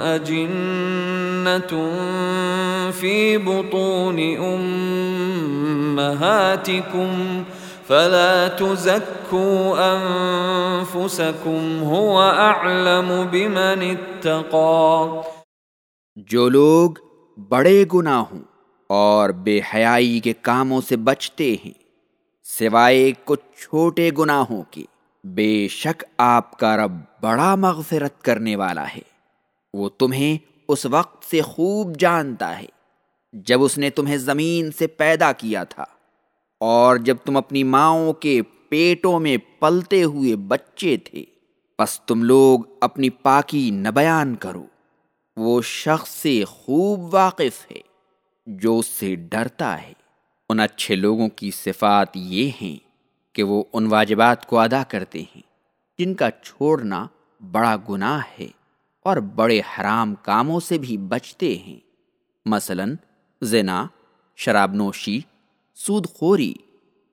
أَجِنَّةٌ فِي بُطُونِ أُمَّهَاتِكُمْ فَلَا تُزَكُّوا أَنفُسَكُمْ، هُوَ أَعْلَمُ بِمَنِ اتَّقَى. جو لوگ بڑے گناہوں اور بے حیائی کے کاموں سے بچتے ہیں، سوائے کچھ چھوٹے گناہوں کے، بے شک آپ کا رب بڑا مغفرت کرنے والا ہے۔ وہ تمہیں اس وقت سے خوب جانتا ہے جب اس نے تمہیں زمین سے پیدا کیا تھا اور جب تم اپنی ماؤں کے پیٹوں میں پلتے ہوئے بچے تھے۔ بس تم لوگ اپنی پاکی نہ بیان کرو۔ وہ شخص سے خوب واقف ہے جو اس سے ڈرتا ہے۔ ان اچھے لوگوں کی صفات یہ ہیں کہ وہ ان واجبات کو ادا کرتے ہیں جن کا چھوڑنا بڑا گناہ ہے۔ اور بڑے حرام کاموں سے بھی بچتے ہیں۔ مثلا، زنا، شراب نوشی، سود خوری،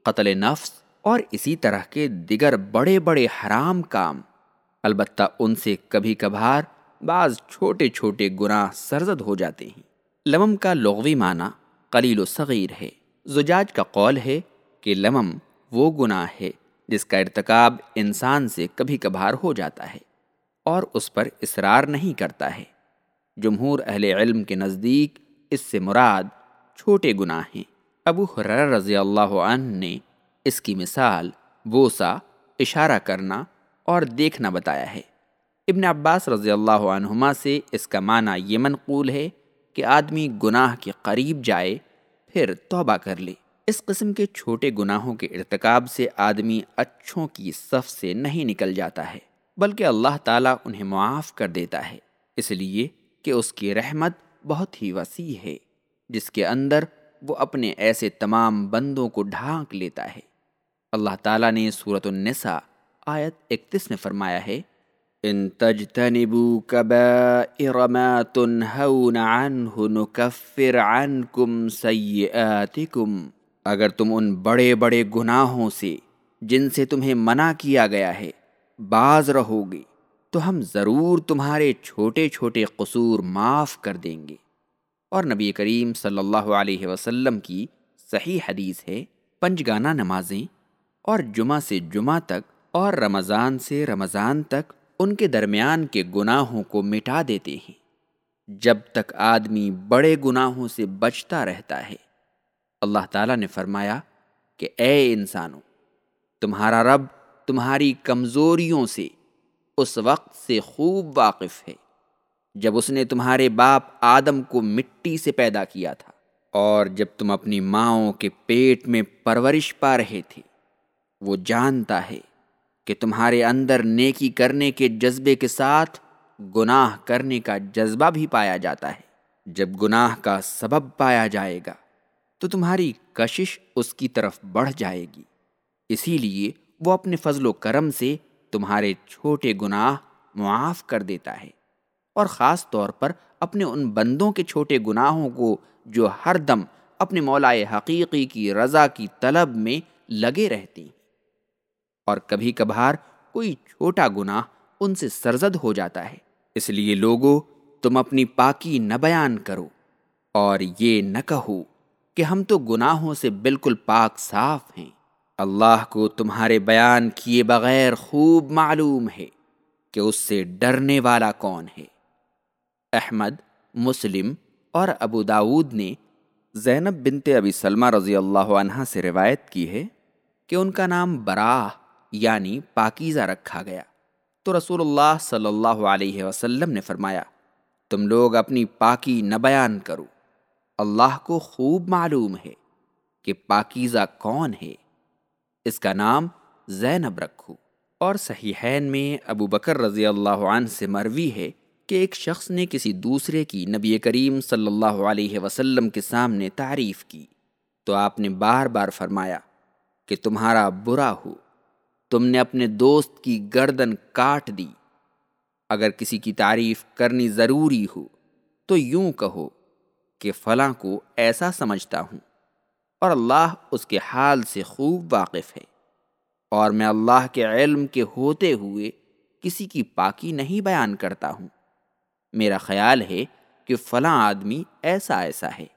قتل نفس اور اسی طرح کے دیگر بڑے بڑے حرام کام۔ البتہ ان سے کبھی کبھار بعض چھوٹے چھوٹے گناہ سرزد ہو جاتے ہیں۔ لمم کا لغوی معنی قلیل و صغیر ہے۔ زجاج کا قول ہے کہ لمم وہ گناہ ہے جس کا ارتکاب انسان سے کبھی کبھار ہو جاتا ہے۔ اور اس پر اصرار نہیں کرتا ہے۔ جمہور اہل علم کے نزدیک اس سے مراد چھوٹے گناہ ہیں۔ ابو حرر رضی اللہ عنہ نے اس کی مثال بوسا اشارہ کرنا اور دیکھنا بتایا ہے۔ ابن عباس رضی اللہ عنہما سے اس کا معنی یہ منقول ہے کہ آدمی گناہ کے قریب جائے، پھر توبہ کر لے۔ اس قسم کے چھوٹے گناہوں کے ارتکاب سے آدمی اچھوں کی صف سے نہیں نکل جاتا ہے۔ بلکہ اللہ تعالیٰ انہیں معاف کر دیتا ہے۔ اس لیے کہ اس کی رحمت بہت ہی وسیع ہے، جس کے اندر وہ اپنے ایسے تمام بندوں کو ڈھانک لیتا ہے۔ اللہ تعالیٰ نے صورت النساء آیت اکتیس میں فرمایا ہے، ان تجتنبوا كبائر ما تنهون عنه نكفر عنكم سيئاتكم اگر تم ان بڑے بڑے گناہوں سے، جن سے تمہیں منع کیا گیا ہے باز رہو گے تو ہم ضرور تمہارے چھوٹے چھوٹے قصور معاف کر دیں گے۔ اور نبی کریم صلی اللہ علیہ وسلم کی صحیح حدیث ہے، پنجگانہ نمازیں اور جمعہ سے جمعہ تک اور رمضان سے رمضان تک ان کے درمیان کے گناہوں کو مٹا دیتے ہیں۔ جب تک آدمی بڑے گناہوں سے بچتا رہتا ہے، اللہ تعالیٰ نے فرمایا کہ اے انسانوں، تمہارا رب تمہاری کمزوریوں سے اس وقت سے خوب واقف ہے، جب اس نے تمہارے باپ آدم کو مٹی سے پیدا کیا تھا اور جب تم اپنی ماؤں کے پیٹ میں پرورش پا رہے تھے۔ وہ جانتا ہے کہ تمہارے اندر نیکی کرنے کے جذبے کے ساتھ گناہ کرنے کا جذبہ بھی پایا جاتا ہے۔ جب گناہ کا سبب پایا جائے گا تو تمہاری کشش اس کی طرف بڑھ جائے گی۔ اسی لیے وہ اپنے فضل و کرم سے تمہارے چھوٹے گناہ معاف کر دیتا ہے اور خاص طور پر اپنے ان بندوں کے چھوٹے گناہوں کو جو ہر دم اپنے مولائے حقیقی کی رضا کی طلب میں لگے رہتی ہیں۔ اور کبھی کبھار کوئی چھوٹا گناہ ان سے سرزد ہو جاتا ہے۔ اس لیے لوگوں تم اپنی پاکی نہ بیان کرو اور یہ نہ کہو کہ ہم تو گناہوں سے بالکل پاک صاف ہیں۔ اللہ کو تمہارے بیان کیے بغیر خوب معلوم ہے کہ اس سے ڈرنے والا کون ہے۔ احمد، مسلم اور ابو داود نے زینب بنت ابی سلمہ رضی اللہ عنہ سے روایت کی ہے کہ ان کا نام براہ یعنی پاکیزہ رکھا گیا۔ تو رسول اللہ صلی اللہ علیہ وسلم نے فرمایا، تم لوگ اپنی پاکی نہ بیان کرو۔ اللہ کو خوب معلوم ہے کہ پاکیزہ کون ہے۔ اس کا نام زینب رکھو۔ اور صحیحین میں ابو بکر رضی اللہ عنہ سے مروی ہے کہ ایک شخص نے کسی دوسرے کی نبی کریم صلی اللہ علیہ وسلم کے سامنے تعریف کی۔ تو آپ نے بار بار فرمایا کہ تمہارا برا ہو۔ تم نے اپنے دوست کی گردن کاٹ دی۔ اگر کسی کی تعریف کرنی ضروری ہو تو یوں کہو کہ فلاں کو ایسا سمجھتا ہوں۔ اور اللہ اس کے حال سے خوب واقف ہے۔ اور میں اللہ کے علم کے ہوتے ہوئے کسی کی پاکی نہیں بیان کرتا ہوں۔ میرا خیال ہے کہ فلاں آدمی ایسا ایسا ہے۔